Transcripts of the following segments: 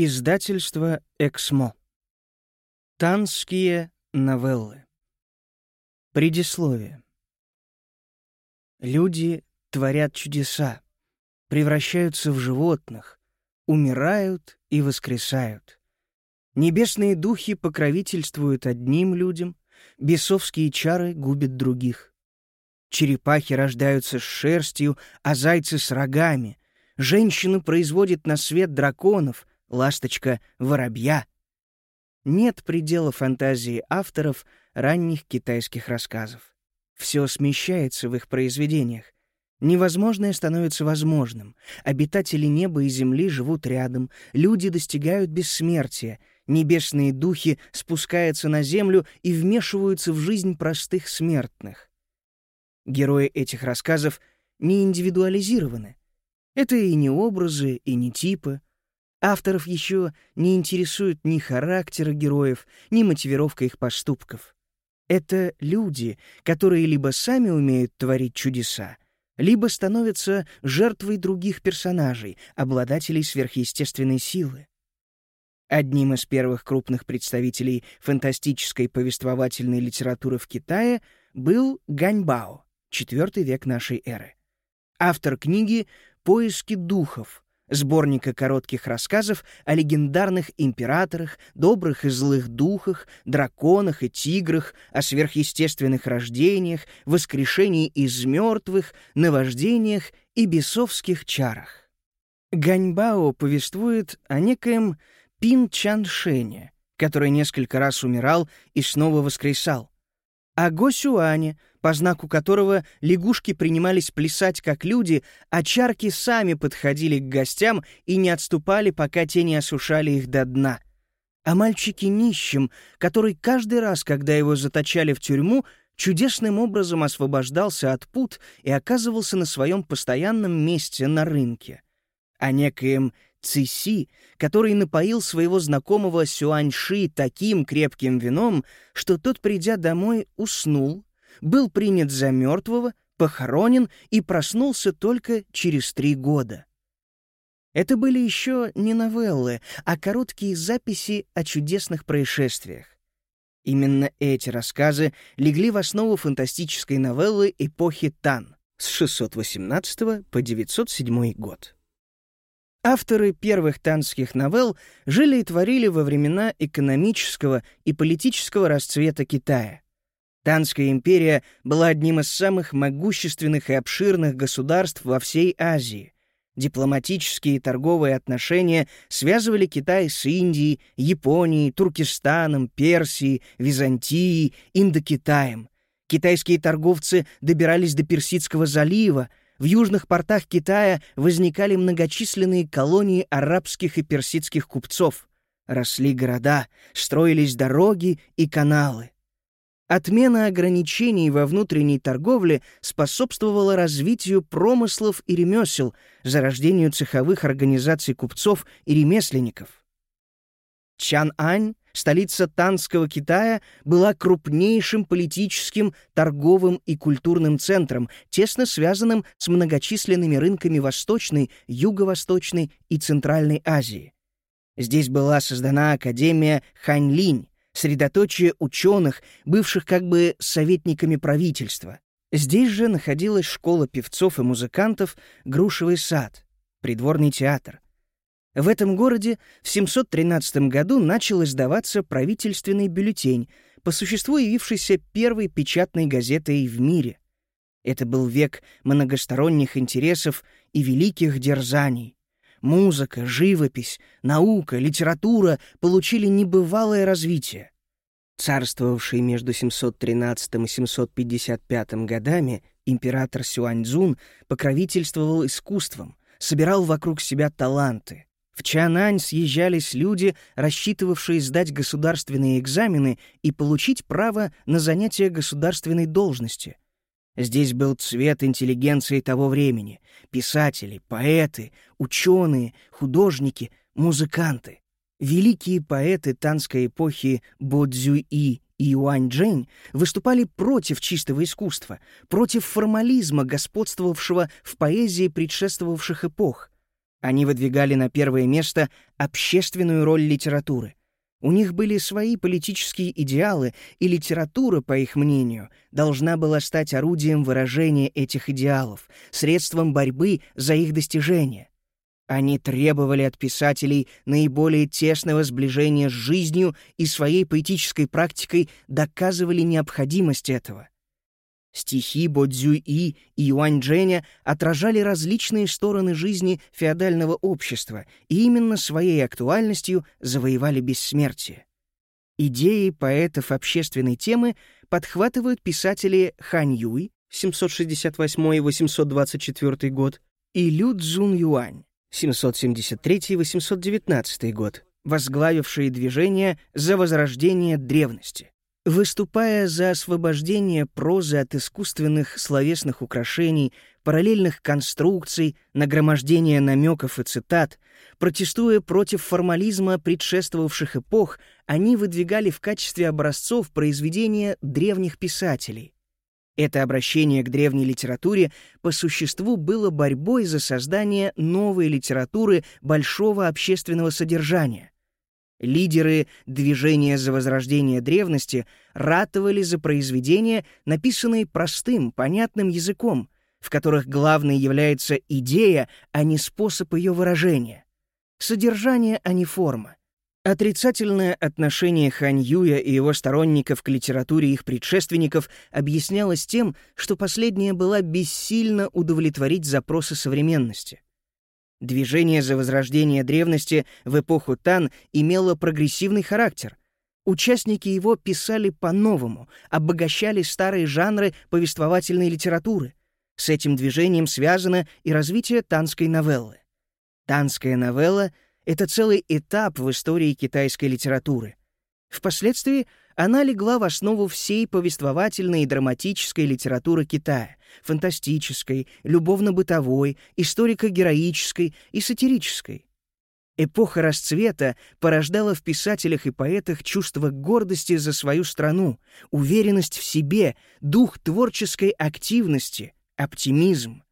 Издательство «Эксмо». Танские новеллы. Предисловие. Люди творят чудеса, превращаются в животных, умирают и воскресают. Небесные духи покровительствуют одним людям, бесовские чары губят других. Черепахи рождаются с шерстью, а зайцы с рогами. Женщины производят на свет драконов — ласточка воробья. Нет предела фантазии авторов ранних китайских рассказов. Все смещается в их произведениях. Невозможное становится возможным. Обитатели неба и земли живут рядом, люди достигают бессмертия, небесные духи спускаются на землю и вмешиваются в жизнь простых смертных. Герои этих рассказов не индивидуализированы. Это и не образы, и не типы. Авторов еще не интересует ни характер героев, ни мотивировка их поступков. Это люди, которые либо сами умеют творить чудеса, либо становятся жертвой других персонажей, обладателей сверхъестественной силы. Одним из первых крупных представителей фантастической повествовательной литературы в Китае был Ганьбао, IV век нашей эры. Автор книги «Поиски духов», сборника коротких рассказов о легендарных императорах, добрых и злых духах, драконах и тиграх, о сверхъестественных рождениях, воскрешении из мертвых, наваждениях и бесовских чарах. Ганьбао повествует о некоем Пин Чан Шене, который несколько раз умирал и снова воскресал, о Го Сюане, по знаку которого лягушки принимались плясать как люди, а чарки сами подходили к гостям и не отступали, пока те не осушали их до дна. О мальчике нищем, который каждый раз, когда его заточали в тюрьму, чудесным образом освобождался от пут и оказывался на своем постоянном месте на рынке. О некоем Циси, который напоил своего знакомого Сюаньши таким крепким вином, что тот, придя домой, уснул, был принят за мертвого, похоронен и проснулся только через три года. Это были еще не новеллы, а короткие записи о чудесных происшествиях. Именно эти рассказы легли в основу фантастической новеллы эпохи Тан с 618 по 907 год. Авторы первых танских новелл жили и творили во времена экономического и политического расцвета Китая. Танская империя была одним из самых могущественных и обширных государств во всей Азии. Дипломатические и торговые отношения связывали Китай с Индией, Японией, Туркестаном, Персией, Византией, Индокитаем. Китайские торговцы добирались до Персидского залива, в южных портах Китая возникали многочисленные колонии арабских и персидских купцов. Росли города, строились дороги и каналы. Отмена ограничений во внутренней торговле способствовала развитию промыслов и ремесел, зарождению цеховых организаций купцов и ремесленников. Чан-Ань столица Танского Китая была крупнейшим политическим, торговым и культурным центром, тесно связанным с многочисленными рынками Восточной, Юго-Восточной и Центральной Азии. Здесь была создана Академия Ханьлинь, средоточие ученых, бывших как бы советниками правительства. Здесь же находилась школа певцов и музыкантов «Грушевый сад», придворный театр — в этом городе в 713 году начал издаваться правительственный бюллетень, по существу явившийся первой печатной газетой в мире. Это был век многосторонних интересов и великих дерзаний. Музыка, живопись, наука, литература получили небывалое развитие. Царствовавший между 713 и 755 годами император Сюаньцзун покровительствовал искусством, собирал вокруг себя таланты. В Чанань съезжались люди, рассчитывавшие сдать государственные экзамены и получить право на занятие государственной должности. Здесь был цвет интеллигенции того времени — писатели, поэты, ученые, художники, музыканты. Великие поэты танской эпохи Бо Цзюи и Юань Джэнь выступали против чистого искусства, против формализма, господствовавшего в поэзии предшествовавших эпох — Они выдвигали на первое место общественную роль литературы. У них были свои политические идеалы, и литература, по их мнению, должна была стать орудием выражения этих идеалов, средством борьбы за их достижение. Они требовали от писателей наиболее тесного сближения с жизнью и своей поэтической практикой доказывали необходимость этого. Стихи Бо Цзюй и Юань Джэня отражали различные стороны жизни феодального общества и именно своей актуальностью завоевали бессмертие. Идеи поэтов общественной темы подхватывают писатели Хань Юй 768-824 год и Лю Цзун Юань 773-819 год, возглавившие движение за возрождение древности. Выступая за освобождение прозы от искусственных словесных украшений, параллельных конструкций, нагромождения намеков и цитат, протестуя против формализма предшествовавших эпох, они выдвигали в качестве образцов произведения древних писателей. Это обращение к древней литературе по существу было борьбой за создание новой литературы большого общественного содержания — Лидеры движения за возрождение древности ратовали за произведения, написанные простым, понятным языком, в которых главной является идея, а не способ ее выражения. Содержание, а не форма. Отрицательное отношение Хань Юя и его сторонников к литературе их предшественников объяснялось тем, что последняя была бессильна удовлетворить запросы современности. Движение за возрождение древности в эпоху Тан имело прогрессивный характер. Участники его писали по-новому, обогащали старые жанры повествовательной литературы. С этим движением связано и развитие танской новеллы. Танская новелла — это целый этап в истории китайской литературы. Впоследствии она легла в основу всей повествовательной и драматической литературы Китая, фантастической, любовно-бытовой, историко-героической и сатирической. Эпоха расцвета порождала в писателях и поэтах чувство гордости за свою страну, уверенность в себе, дух творческой активности, оптимизм.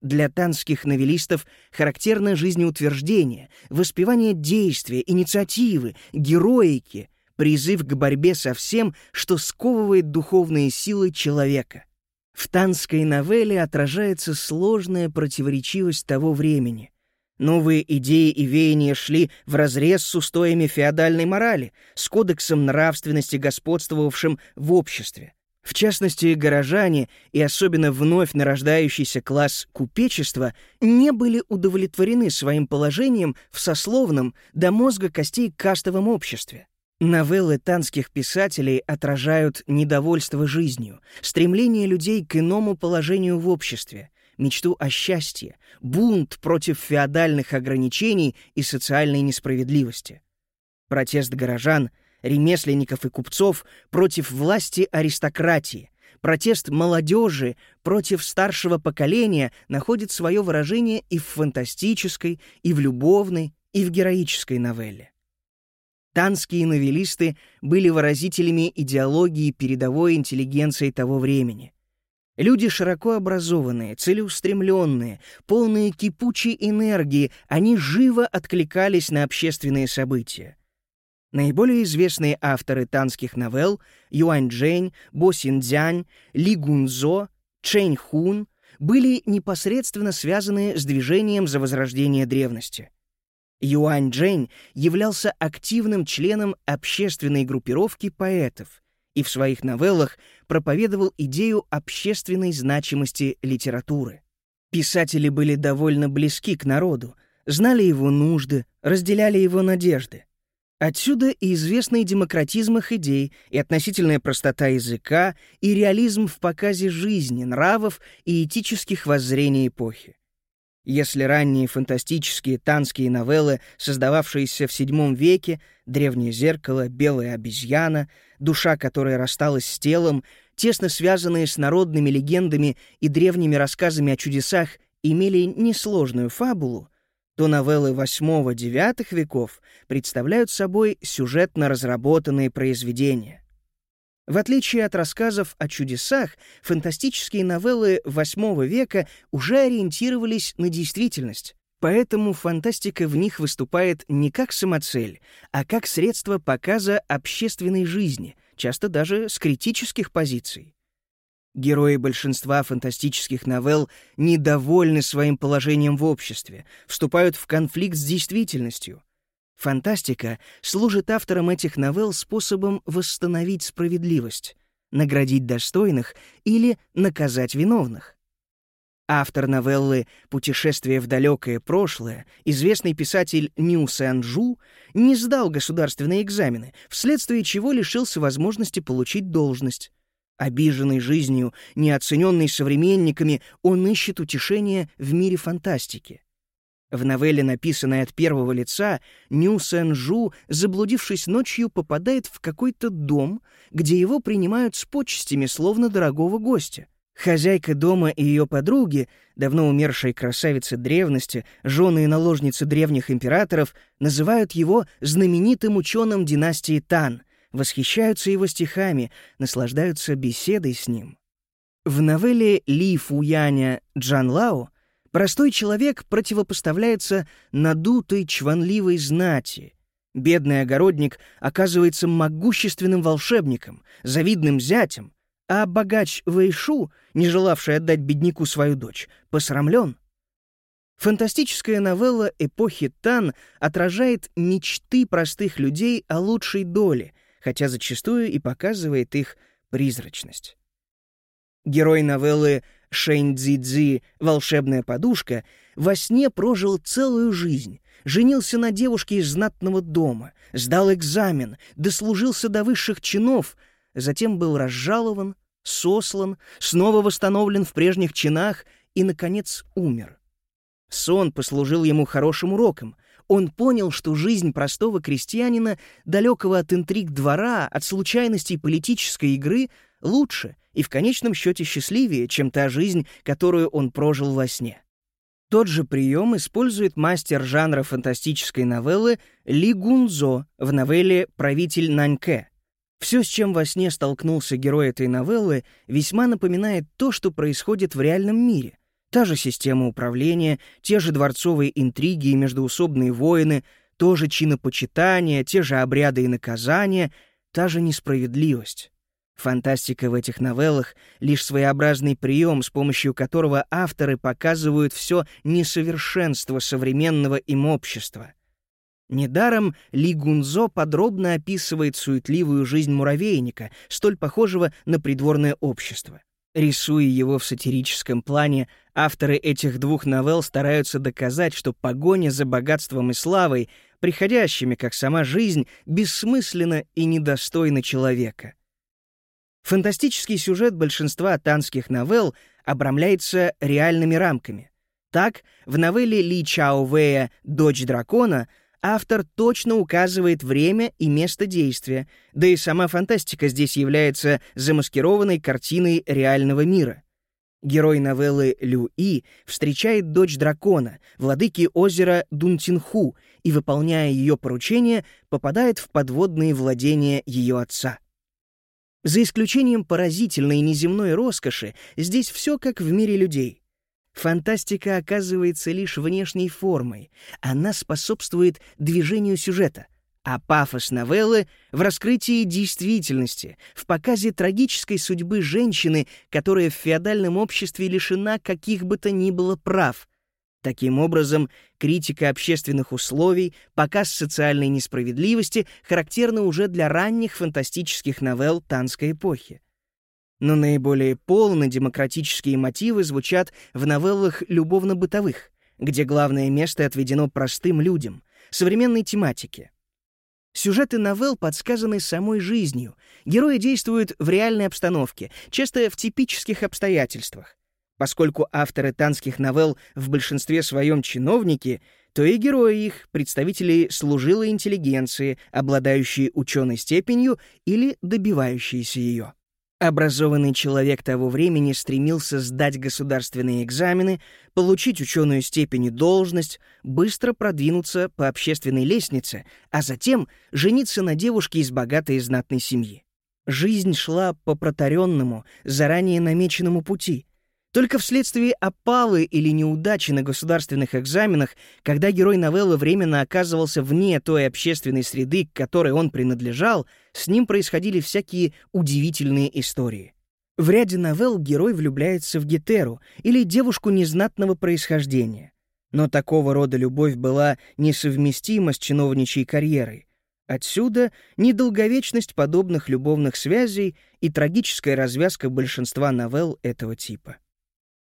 Для танских новеллистов характерно жизнеутверждение, воспевание действия, инициативы, героики, призыв к борьбе со всем, что сковывает духовные силы человека. В танской новелле отражается сложная противоречивость того времени. Новые идеи и веяния шли вразрез с устоями феодальной морали, с кодексом нравственности, господствовавшим в обществе. В частности, горожане и особенно вновь нарождающийся класс купечества не были удовлетворены своим положением в сословном до мозга костей кастовом обществе. Новеллы танских писателей отражают недовольство жизнью, стремление людей к иному положению в обществе, мечту о счастье, бунт против феодальных ограничений и социальной несправедливости. Протест горожан, ремесленников и купцов против власти аристократии, протест молодежи против старшего поколения находит свое выражение и в фантастической, и в любовной, и в героической новелле. Танские новеллисты были выразителями идеологии передовой интеллигенции того времени. Люди широко образованные, целеустремленные, полные кипучей энергии, они живо откликались на общественные события. Наиболее известные авторы танских новелл — Юань Джэнь, Бо Синдзянь, Ли Гунзо, Чэнь Хун — были непосредственно связаны с движением за возрождение древности. Юань Джэнь являлся активным членом общественной группировки поэтов и в своих новеллах проповедовал идею общественной значимости литературы. Писатели были довольно близки к народу, знали его нужды, разделяли его надежды. Отсюда и известный демократизм их идей, и относительная простота языка, и реализм в показе жизни, нравов и этических воззрений эпохи. Если ранние фантастические танские новеллы, создававшиеся в VII веке, «Древнее зеркало», «Белая обезьяна», душа которой рассталась с телом, тесно связанные с народными легендами и древними рассказами о чудесах, имели несложную фабулу, то новеллы VIII-IX веков представляют собой сюжетно разработанные произведения. В отличие от рассказов о чудесах, фантастические новеллы VIII века уже ориентировались на действительность, Поэтому фантастика в них выступает не как самоцель, а как средство показа общественной жизни, часто даже с критических позиций. Герои большинства фантастических новелл недовольны своим положением в обществе, вступают в конфликт с действительностью. Фантастика служит авторам этих новелл способом восстановить справедливость, наградить достойных или наказать виновных. Автор новеллы «Путешествие в далекое прошлое», известный писатель Нью Сэнджу, не сдал государственные экзамены, вследствие чего лишился возможности получить должность. Обиженный жизнью, неоцененный современниками, он ищет утешение в мире фантастики. В новелле, написанной от первого лица, Ню Сен-Жу, заблудившись ночью, попадает в какой-то дом, где его принимают с почестями, словно дорогого гостя. Хозяйка дома и ее подруги, давно умершие красавицы древности, жены и наложницы древних императоров, называют его знаменитым ученым династии Тан, восхищаются его стихами, наслаждаются беседой с ним. В новелле Ли Фуяня Джан Лао простой человек противопоставляется надутой чванливой знати. Бедный огородник оказывается могущественным волшебником, завидным зятем, а богач Вэйшу, не желавший отдать бедняку свою дочь, посрамлен. Фантастическая новелла эпохи Тан отражает мечты простых людей о лучшей доле, хотя зачастую и показывает их призрачность. Герой новеллы Шэнь Цзи «Волшебная подушка» во сне прожил целую жизнь, женился на девушке из знатного дома, сдал экзамен, дослужился до высших чинов — затем был разжалован, сослан, снова восстановлен в прежних чинах и, наконец, умер. Сон послужил ему хорошим уроком. Он понял, что жизнь простого крестьянина, далекого от интриг двора, от случайностей политической игры, лучше и в конечном счете счастливее, чем та жизнь, которую он прожил во сне. Тот же прием использует мастер жанра фантастической новеллы Ли Гунзо в новелле «Правитель Наньке», все, с чем во сне столкнулся герой этой новеллы, весьма напоминает то, что происходит в реальном мире. Та же система управления, те же дворцовые интриги и междоусобные войны, то же чинопочитание, те же обряды и наказания, та же несправедливость. Фантастика в этих новеллах — лишь своеобразный прием, с помощью которого авторы показывают все несовершенство современного им общества — Недаром Ли Гунзо подробно описывает суетливую жизнь муравейника, столь похожего на придворное общество. Рисуя его в сатирическом плане, авторы этих двух новелл стараются доказать, что погоня за богатством и славой, приходящими, как сама жизнь, бессмысленна и недостойна человека. Фантастический сюжет большинства танских новелл обрамляется реальными рамками. Так, в новелле Ли Чао Вэя «Дочь дракона» автор точно указывает время и место действия, да и сама фантастика здесь является замаскированной картиной реального мира. Герой новеллы Лю И встречает дочь дракона, владыки озера Дунтинху, и, выполняя ее поручение, попадает в подводные владения ее отца. За исключением поразительной неземной роскоши, здесь все как в мире людей. Фантастика оказывается лишь внешней формой. Она способствует движению сюжета, а пафос новеллы в раскрытии действительности, в показе трагической судьбы женщины, которая в феодальном обществе лишена каких бы то ни было прав. Таким образом, критика общественных условий, показ социальной несправедливости характерны уже для ранних фантастических новелл танской эпохи. Но наиболее полно демократические мотивы звучат в новеллах любовно-бытовых, где главное место отведено простым людям, современной тематике. Сюжеты новелл подсказаны самой жизнью. Герои действуют в реальной обстановке, часто в типических обстоятельствах. Поскольку авторы танских новелл в большинстве своем чиновники, то и герои их — представители служилой интеллигенции, обладающие ученой степенью или добивающиеся ее. Образованный человек того времени стремился сдать государственные экзамены, получить ученую степень и должность, быстро продвинуться по общественной лестнице, а затем жениться на девушке из богатой и знатной семьи. Жизнь шла по протаренному, заранее намеченному пути. Только вследствие опалы или неудачи на государственных экзаменах, когда герой новеллы временно оказывался вне той общественной среды, к которой он принадлежал, с ним происходили всякие удивительные истории. В ряде новелл герой влюбляется в Гетеру или девушку незнатного происхождения. Но такого рода любовь была несовместима с чиновничьей карьерой. Отсюда недолговечность подобных любовных связей и трагическая развязка большинства новелл этого типа.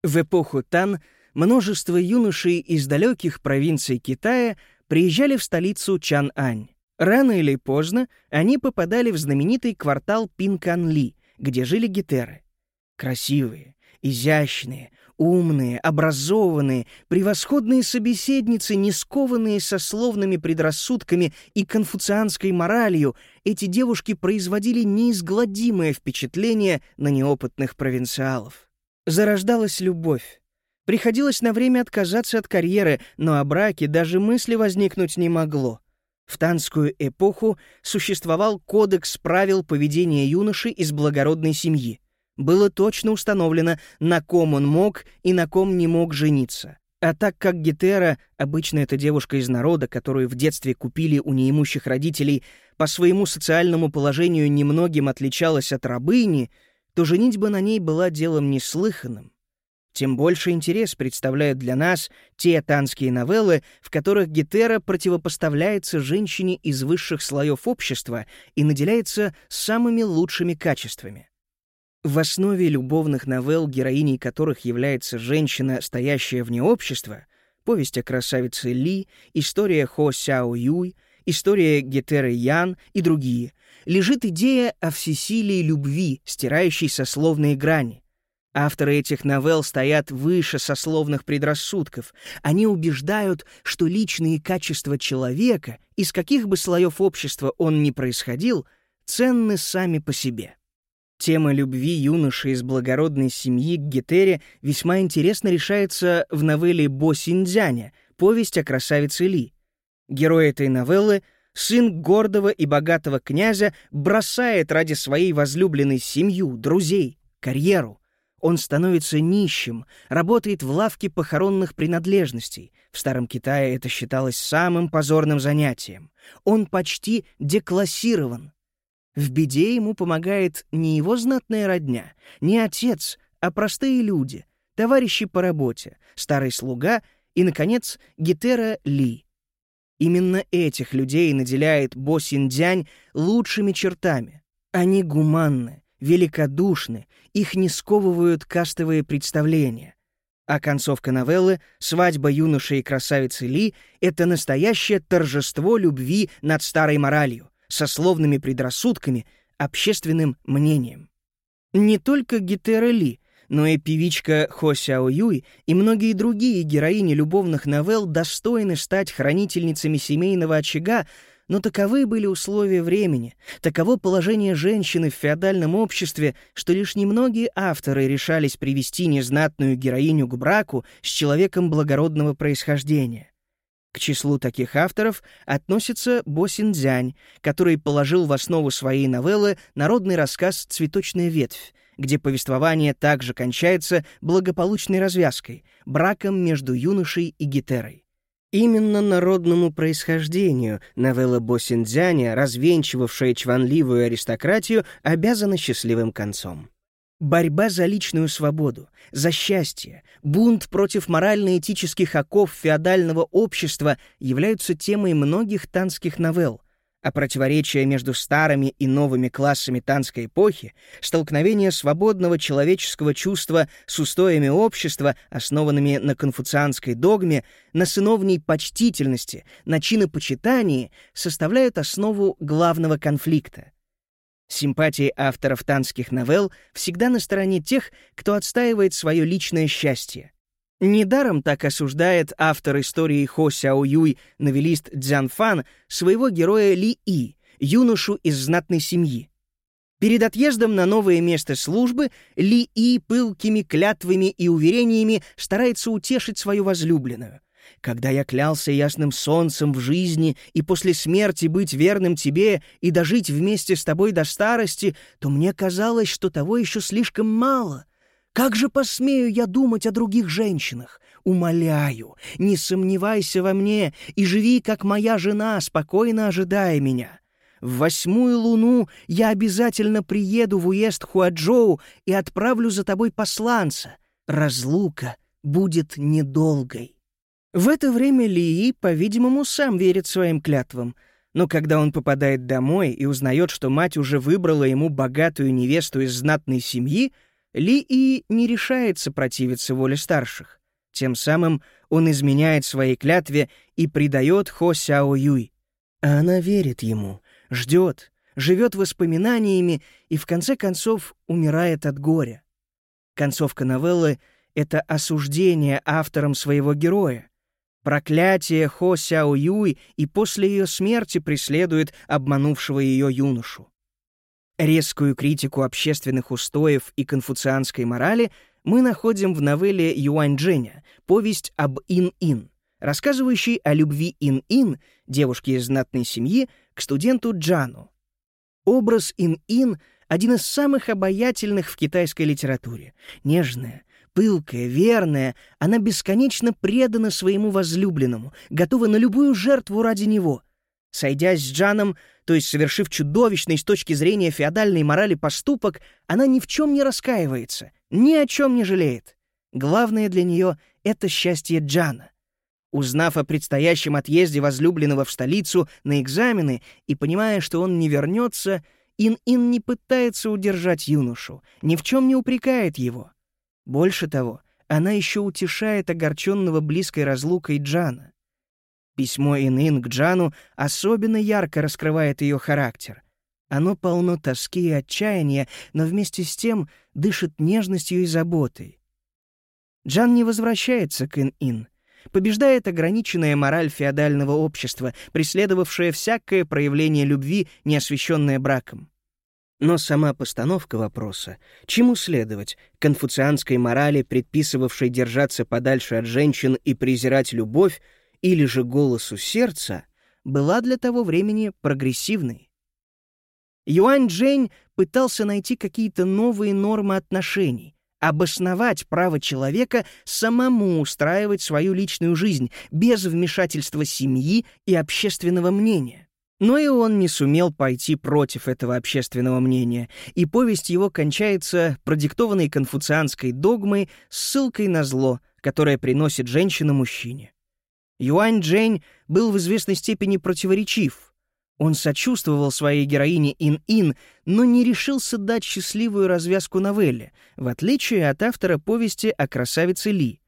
В эпоху Тан множество юношей из далеких провинций Китая приезжали в столицу Чан-Ань. Рано или поздно они попадали в знаменитый квартал Пинкан-Ли, где жили гетеры. Красивые, изящные, умные, образованные, превосходные собеседницы, не скованные сословными предрассудками и конфуцианской моралью, эти девушки производили неизгладимое впечатление на неопытных провинциалов. Зарождалась любовь. Приходилось на время отказаться от карьеры, но о браке даже мысли возникнуть не могло. В танскую эпоху существовал кодекс правил поведения юноши из благородной семьи. Было точно установлено, на ком он мог и на ком не мог жениться. А так как Гетера, обычно эта девушка из народа, которую в детстве купили у неимущих родителей, по своему социальному положению немногим отличалась от рабыни — то женитьба на ней была делом неслыханным. Тем больше интерес представляют для нас те танские новеллы, в которых Гетера противопоставляется женщине из высших слоев общества и наделяется самыми лучшими качествами. В основе любовных новелл, героиней которых является женщина, стоящая вне общества, повесть о красавице Ли, история Хо Сяо Юй, история Гетеры Ян и другие — лежит идея о всесилии любви, стирающей сословные грани. Авторы этих новелл стоят выше сословных предрассудков. Они убеждают, что личные качества человека, из каких бы слоев общества он ни происходил, ценны сами по себе. Тема любви юноши из благородной семьи к Гетере весьма интересно решается в новелле Бо Синдзяня «Повесть о красавице Ли». Герой этой новеллы сын гордого и богатого князя бросает ради своей возлюбленной семью, друзей, карьеру. Он становится нищим, работает в лавке похоронных принадлежностей. В Старом Китае это считалось самым позорным занятием. Он почти деклассирован. В беде ему помогает не его знатная родня, не отец, а простые люди, товарищи по работе, старый слуга и, наконец, Гетера Ли — Именно этих людей наделяет Бо Синдзянь лучшими чертами. Они гуманны, великодушны, их не сковывают кастовые представления. А концовка новеллы «Свадьба юноши и красавицы Ли» — это настоящее торжество любви над старой моралью, сословными предрассудками, общественным мнением. Не только Гетера Ли — но и певичка Хо Сяо Юй и многие другие героини любовных новелл достойны стать хранительницами семейного очага, но таковы были условия времени, таково положение женщины в феодальном обществе, что лишь немногие авторы решались привести незнатную героиню к браку с человеком благородного происхождения. К числу таких авторов относится Бо Синдзянь, который положил в основу своей новеллы народный рассказ «Цветочная ветвь», где повествование также кончается благополучной развязкой, браком между юношей и гетерой. Именно народному происхождению новелла Босиндзяня, развенчивавшая чванливую аристократию, обязана счастливым концом. Борьба за личную свободу, за счастье, бунт против морально-этических оков феодального общества являются темой многих танских новелл, а противоречия между старыми и новыми классами танской эпохи, столкновение свободного человеческого чувства с устоями общества, основанными на конфуцианской догме, на сыновней почтительности, на чинопочитании, составляют основу главного конфликта. Симпатии авторов танских новелл всегда на стороне тех, кто отстаивает свое личное счастье, Недаром так осуждает автор истории Хо Сяо Юй, новелист Цзян Фан, своего героя Ли И, юношу из знатной семьи. Перед отъездом на новое место службы Ли И пылкими клятвами и уверениями старается утешить свою возлюбленную. «Когда я клялся ясным солнцем в жизни и после смерти быть верным тебе и дожить вместе с тобой до старости, то мне казалось, что того еще слишком мало». Как же посмею я думать о других женщинах? Умоляю, не сомневайся во мне и живи, как моя жена, спокойно ожидая меня. В восьмую луну я обязательно приеду в уезд Хуаджоу и отправлю за тобой посланца. Разлука будет недолгой». В это время Лии, по-видимому, сам верит своим клятвам, но когда он попадает домой и узнает, что мать уже выбрала ему богатую невесту из знатной семьи, Лии не решается противиться воле старших. Тем самым он изменяет своей клятве и предает Хо Сяо Юй. А она верит ему, ждет, живет воспоминаниями и в конце концов умирает от горя. Концовка новеллы — это осуждение автором своего героя. Проклятие Хо Сяо Юй и после ее смерти преследует обманувшего ее юношу. Резкую критику общественных устоев и конфуцианской морали мы находим в новелле Юань Дженя «Повесть об Ин-Ин», рассказывающей о любви Ин-Ин, девушки из знатной семьи, к студенту Джану. Образ Ин-Ин — один из самых обаятельных в китайской литературе. Нежная, пылкая, верная, она бесконечно предана своему возлюбленному, готова на любую жертву ради него. Сойдясь с Джаном, то есть совершив чудовищный с точки зрения феодальной морали поступок, она ни в чем не раскаивается, ни о чем не жалеет. Главное для нее — это счастье Джана. Узнав о предстоящем отъезде возлюбленного в столицу на экзамены и понимая, что он не вернется, Ин-Ин не пытается удержать юношу, ни в чем не упрекает его. Больше того, она еще утешает огорченного близкой разлукой Джана. Письмо Ин-Ин к Джану особенно ярко раскрывает ее характер. Оно полно тоски и отчаяния, но вместе с тем дышит нежностью и заботой. Джан не возвращается к Ин-Ин — побеждает ограниченная мораль феодального общества, преследовавшая всякое проявление любви, не освященное браком. Но сама постановка вопроса, чему следовать, конфуцианской морали, предписывавшей держаться подальше от женщин и презирать любовь, или же голосу сердца, была для того времени прогрессивной. Юань Джень пытался найти какие-то новые нормы отношений, обосновать право человека самому устраивать свою личную жизнь без вмешательства семьи и общественного мнения. Но и он не сумел пойти против этого общественного мнения, и повесть его кончается продиктованной конфуцианской догмой ссылкой на зло, которое приносит женщина мужчине. Юань Джень был в известной степени противоречив — он сочувствовал своей героине Ин-Ин, но не решился дать счастливую развязку новелле, в отличие от автора повести о красавице Ли.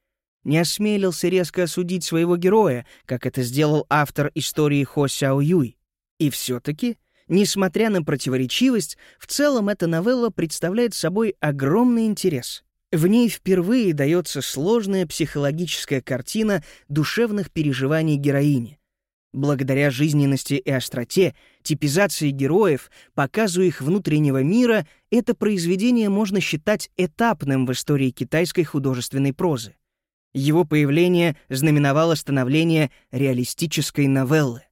Не осмелился резко осудить своего героя, как это сделал автор истории Хо Сяо Юй. И все-таки, несмотря на противоречивость, в целом эта новелла представляет собой огромный интерес. В ней впервые дается сложная психологическая картина душевных переживаний героини — Благодаря жизненности и остроте, типизации героев, показу их внутреннего мира, это произведение можно считать этапным в истории китайской художественной прозы. Его появление знаменовало становление реалистической новеллы.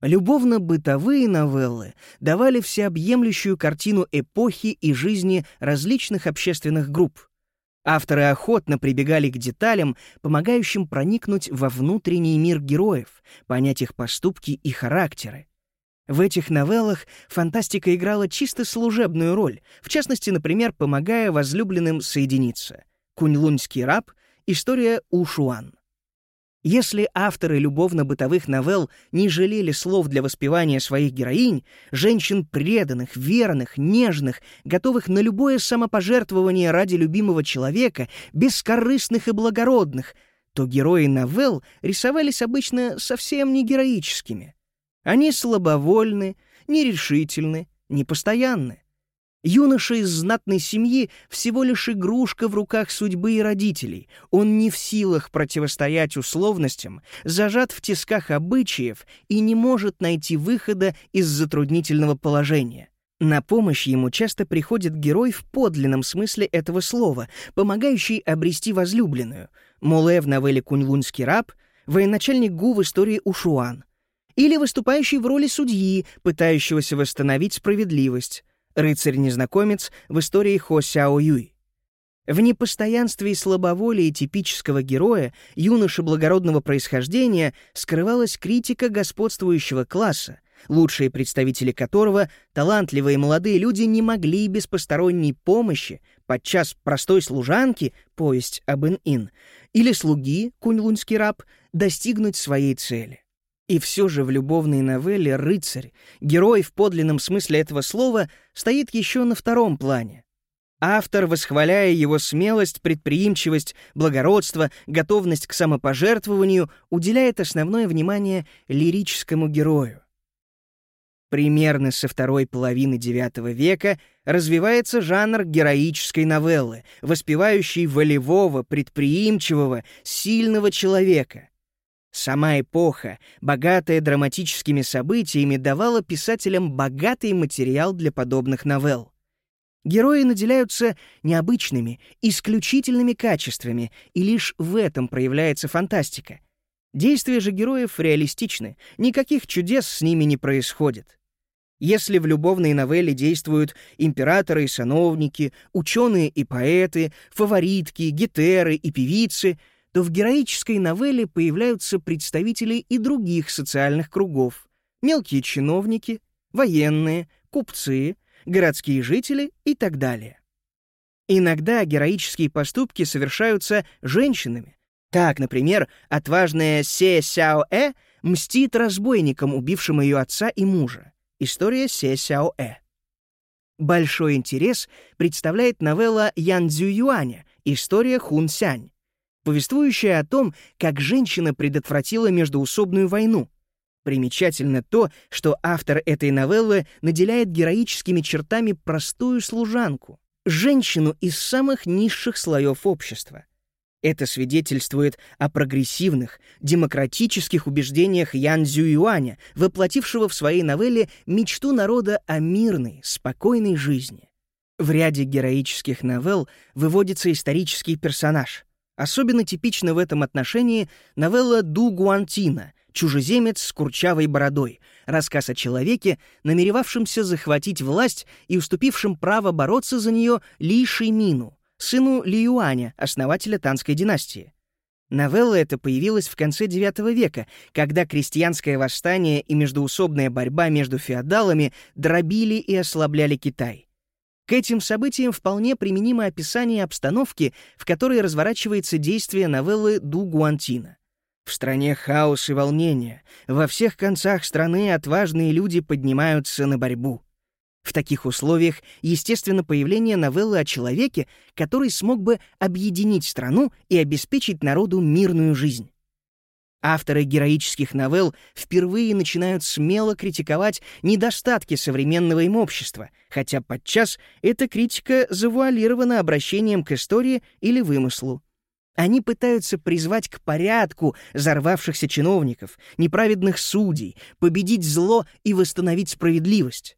Любовно-бытовые новеллы давали всеобъемлющую картину эпохи и жизни различных общественных групп. Авторы охотно прибегали к деталям, помогающим проникнуть во внутренний мир героев, понять их поступки и характеры. В этих новеллах фантастика играла чисто служебную роль, в частности, например, помогая возлюбленным соединиться. «Кунь-луньский раб», история Ушуан. Если авторы любовно-бытовых новелл не жалели слов для воспевания своих героинь, женщин преданных, верных, нежных, готовых на любое самопожертвование ради любимого человека, бескорыстных и благородных, то герои новелл рисовались обычно совсем не героическими. Они слабовольны, нерешительны, непостоянны. Юноша из знатной семьи всего лишь игрушка в руках судьбы и родителей. Он не в силах противостоять условностям, зажат в тисках обычаев и не может найти выхода из затруднительного положения. На помощь ему часто приходит герой в подлинном смысле этого слова, помогающий обрести возлюбленную. Моле в новелле «Кунь-лунский раб», военачальник Гу в истории Ушуан. Или выступающий в роли судьи, пытающегося восстановить справедливость рыцарь-незнакомец в истории Хо Сяо Юй. В непостоянстве и слабоволии типического героя, юноши благородного происхождения, скрывалась критика господствующего класса, лучшие представители которого, талантливые молодые люди, не могли без посторонней помощи, подчас простой служанки, повесть об Ин-Ин, или слуги, кунь-лунский раб, достигнуть своей цели. И все же в любовной новелле рыцарь, герой в подлинном смысле этого слова, стоит еще на втором плане. Автор, восхваляя его смелость, предприимчивость, благородство, готовность к самопожертвованию, уделяет основное внимание лирическому герою. Примерно со второй половины IX века развивается жанр героической новеллы, воспевающий волевого, предприимчивого, сильного человека. Сама эпоха, богатая драматическими событиями, давала писателям богатый материал для подобных новелл. Герои наделяются необычными, исключительными качествами, и лишь в этом проявляется фантастика. Действия же героев реалистичны, никаких чудес с ними не происходит. Если в любовной новелле действуют императоры и сановники, ученые и поэты, фаворитки, гетеры и певицы, то в героической новелле появляются представители и других социальных кругов, мелкие чиновники, военные, купцы — городские жители и так далее. Иногда героические поступки совершаются женщинами. Так, например, отважная Се Сяо-э мстит разбойникам, убившим ее отца и мужа. История Се Сяо-э. Большой интерес представляет новелла Ян Цзю Юаня «История Хун Сянь», повествующая о том, как женщина предотвратила междуусобную войну, Примечательно то, что автор этой новеллы наделяет героическими чертами простую служанку, женщину из самых низших слоев общества. Это свидетельствует о прогрессивных, демократических убеждениях Ян Цзююаня, воплотившего в своей новелле мечту народа о мирной, спокойной жизни. В ряде героических новелл выводится исторический персонаж. Особенно типично в этом отношении новелла Ду Гуантина, «Чужеземец с курчавой бородой», рассказ о человеке, намеревавшемся захватить власть и уступившем право бороться за нее Ли Шимину, сыну Ли Юаня, основателя Танской династии. Новелла эта появилась в конце IX века, когда крестьянское восстание и междуусобная борьба между феодалами дробили и ослабляли Китай. К этим событиям вполне применимо описание обстановки, в которой разворачивается действие новеллы Ду Гуантина. В стране хаос и волнение. Во всех концах страны отважные люди поднимаются на борьбу. В таких условиях, естественно, появление новеллы о человеке, который смог бы объединить страну и обеспечить народу мирную жизнь. Авторы героических новелл впервые начинают смело критиковать недостатки современного им общества, хотя подчас эта критика завуалирована обращением к истории или вымыслу. Они пытаются призвать к порядку взорвавшихся чиновников, неправедных судей, победить зло и восстановить справедливость.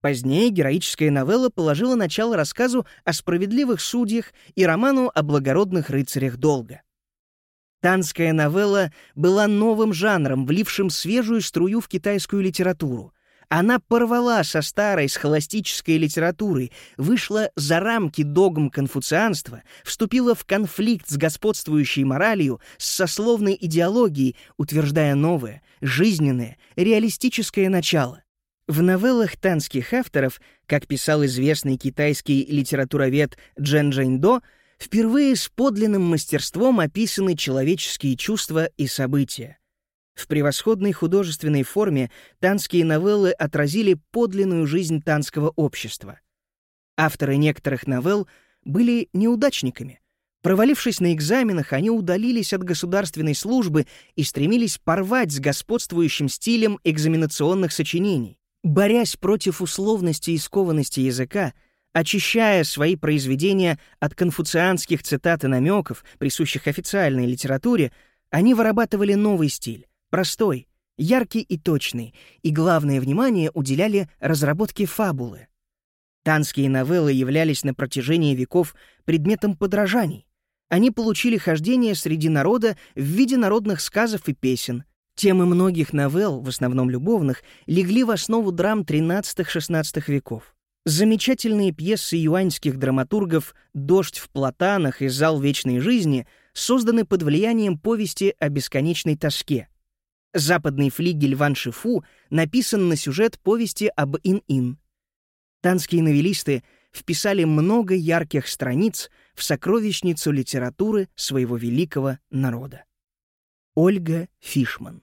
Позднее героическая новелла положила начало рассказу о справедливых судьях и роману о благородных рыцарях долга. Танская новелла была новым жанром, влившим свежую струю в китайскую литературу — она порвала со старой схоластической литературой, вышла за рамки догм конфуцианства, вступила в конфликт с господствующей моралью, с сословной идеологией, утверждая новое, жизненное, реалистическое начало. В новеллах танских авторов, как писал известный китайский литературовед Джен Джэньдо, впервые с подлинным мастерством описаны человеческие чувства и события. В превосходной художественной форме танские новеллы отразили подлинную жизнь танского общества. Авторы некоторых новелл были неудачниками. Провалившись на экзаменах, они удалились от государственной службы и стремились порвать с господствующим стилем экзаменационных сочинений. Борясь против условности и скованности языка, очищая свои произведения от конфуцианских цитат и намеков, присущих официальной литературе, они вырабатывали новый стиль, Простой, яркий и точный, и главное внимание уделяли разработке фабулы. Танские новеллы являлись на протяжении веков предметом подражаний. Они получили хождение среди народа в виде народных сказов и песен. Темы многих новелл, в основном любовных, легли в основу драм XIII-XVI веков. Замечательные пьесы юаньских драматургов «Дождь в платанах» и «Зал вечной жизни» созданы под влиянием повести о бесконечной тоске. Западный флигель Ван Шифу написан на сюжет повести об Ин-Ин. Танские новеллисты вписали много ярких страниц в сокровищницу литературы своего великого народа. Ольга Фишман